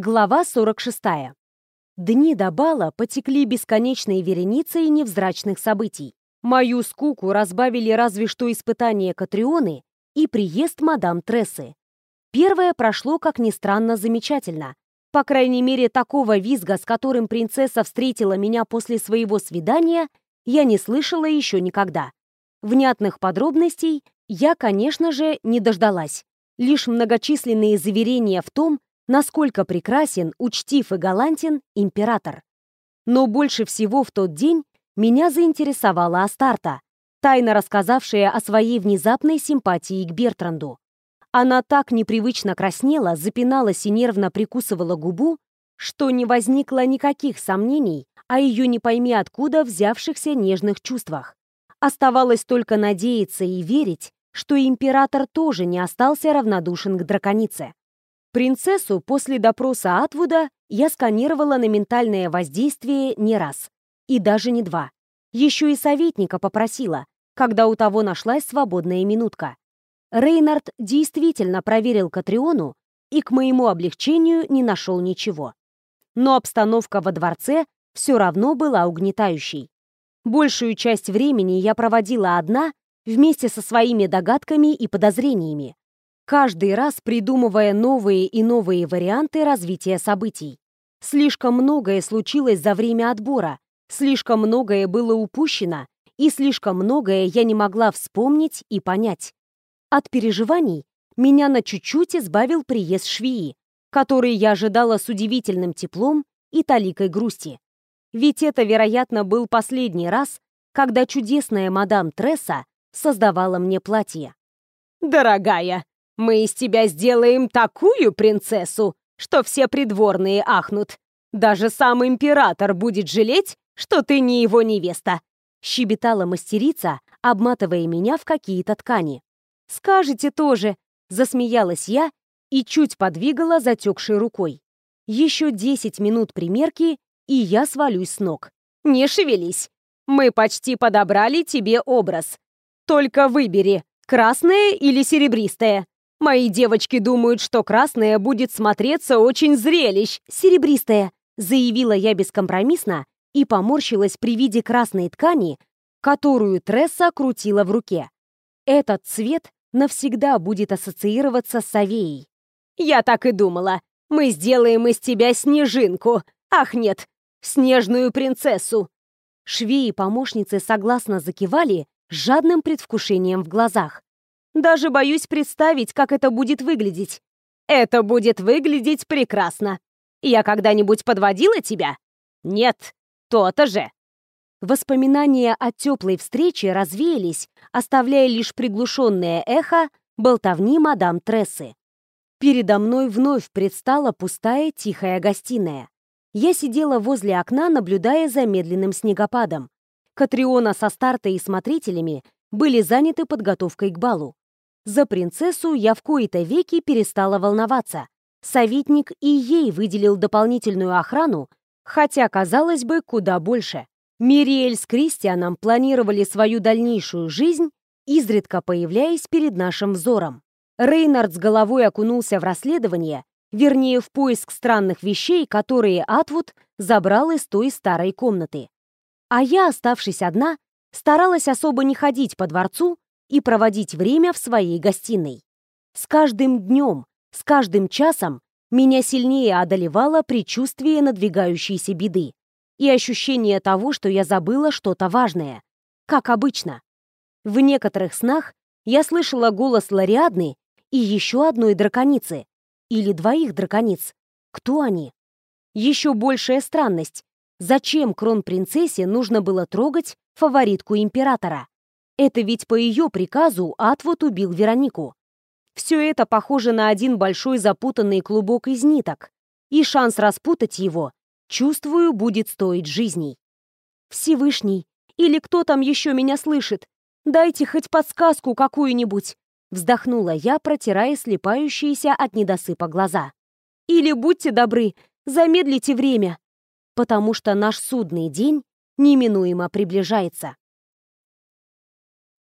Глава 46. Дни до бала потекли бесконечной вереницей невзрачных событий. Мою скуку разбавили разве что испытания Катрионы и приезд мадам Трессы. Первое прошло, как ни странно, замечательно. По крайней мере, такого визга, с которым принцесса встретила меня после своего свидания, я не слышала еще никогда. Внятных подробностей я, конечно же, не дождалась. Лишь многочисленные заверения в том, насколько прекрасен, учтив и галантен император. Но больше всего в тот день меня заинтересовала Астарта, тайно рассказавшая о своей внезапной симпатии к Бертранду. Она так непривычно краснела, запиналась и нервно прикусывала губу, что не возникло никаких сомнений о ее не пойми откуда взявшихся нежных чувствах. Оставалось только надеяться и верить, что император тоже не остался равнодушен к драконице. Принцессу после допроса Атвуда я сканировала на ментальное воздействие не раз. И даже не два. Еще и советника попросила, когда у того нашлась свободная минутка. Рейнард действительно проверил Катриону и к моему облегчению не нашел ничего. Но обстановка во дворце все равно была угнетающей. Большую часть времени я проводила одна вместе со своими догадками и подозрениями, каждый раз придумывая новые и новые варианты развития событий. Слишком многое случилось за время отбора, слишком многое было упущено, и слишком многое я не могла вспомнить и понять. От переживаний меня на чуть-чуть избавил приезд швеи, который я ожидала с удивительным теплом и таликой грусти. Ведь это, вероятно, был последний раз, когда чудесная мадам Тресса создавала мне платье. «Дорогая, мы из тебя сделаем такую принцессу, что все придворные ахнут. Даже сам император будет жалеть, что ты не его невеста!» Щебетала мастерица, обматывая меня в какие-то ткани. «Скажете тоже!» — засмеялась я и чуть подвигала затекшей рукой. Еще десять минут примерки, и я свалюсь с ног. «Не шевелись! Мы почти подобрали тебе образ. Только выбери, красное или серебристое. Мои девочки думают, что красное будет смотреться очень зрелищ. Серебристое, заявила я бескомпромиссно и поморщилась при виде красной ткани, которую Тресса крутила в руке. Этот цвет навсегда будет ассоциироваться с Авеей. Я так и думала. Мы сделаем из тебя снежинку. Ах, нет, снежную принцессу. Швеи и помощницы согласно закивали с жадным предвкушением в глазах. Даже боюсь представить, как это будет выглядеть. Это будет выглядеть прекрасно. Я когда-нибудь подводила тебя? Нет, то-то же. Воспоминания о теплой встрече развеялись, оставляя лишь приглушенное эхо болтовни мадам Трессы. Передо мной вновь предстала пустая тихая гостиная. Я сидела возле окна, наблюдая за медленным снегопадом. Катриона со стартой и смотрителями были заняты подготовкой к балу. За принцессу я в кои-то веки перестала волноваться. Советник и ей выделил дополнительную охрану, хотя, казалось бы, куда больше. Мириэль с Кристианом планировали свою дальнейшую жизнь, изредка появляясь перед нашим взором. Рейнард с головой окунулся в расследование, вернее, в поиск странных вещей, которые Атвуд забрал из той старой комнаты. А я, оставшись одна, старалась особо не ходить по дворцу и проводить время в своей гостиной. С каждым днем, с каждым часом меня сильнее одолевало предчувствие надвигающейся беды и ощущение того, что я забыла что-то важное, как обычно. В некоторых снах я слышала голос Лариадны и еще одной драконицы, или двоих дракониц. Кто они? Еще большая странность. Зачем кронпринцессе нужно было трогать фаворитку императора? Это ведь по ее приказу Атвуд убил Веронику. Все это похоже на один большой запутанный клубок из ниток, и шанс распутать его, чувствую, будет стоить жизней. Всевышний, или кто там еще меня слышит, дайте хоть подсказку какую-нибудь, вздохнула я, протирая слепающиеся от недосыпа глаза. Или будьте добры, замедлите время, потому что наш судный день неминуемо приближается.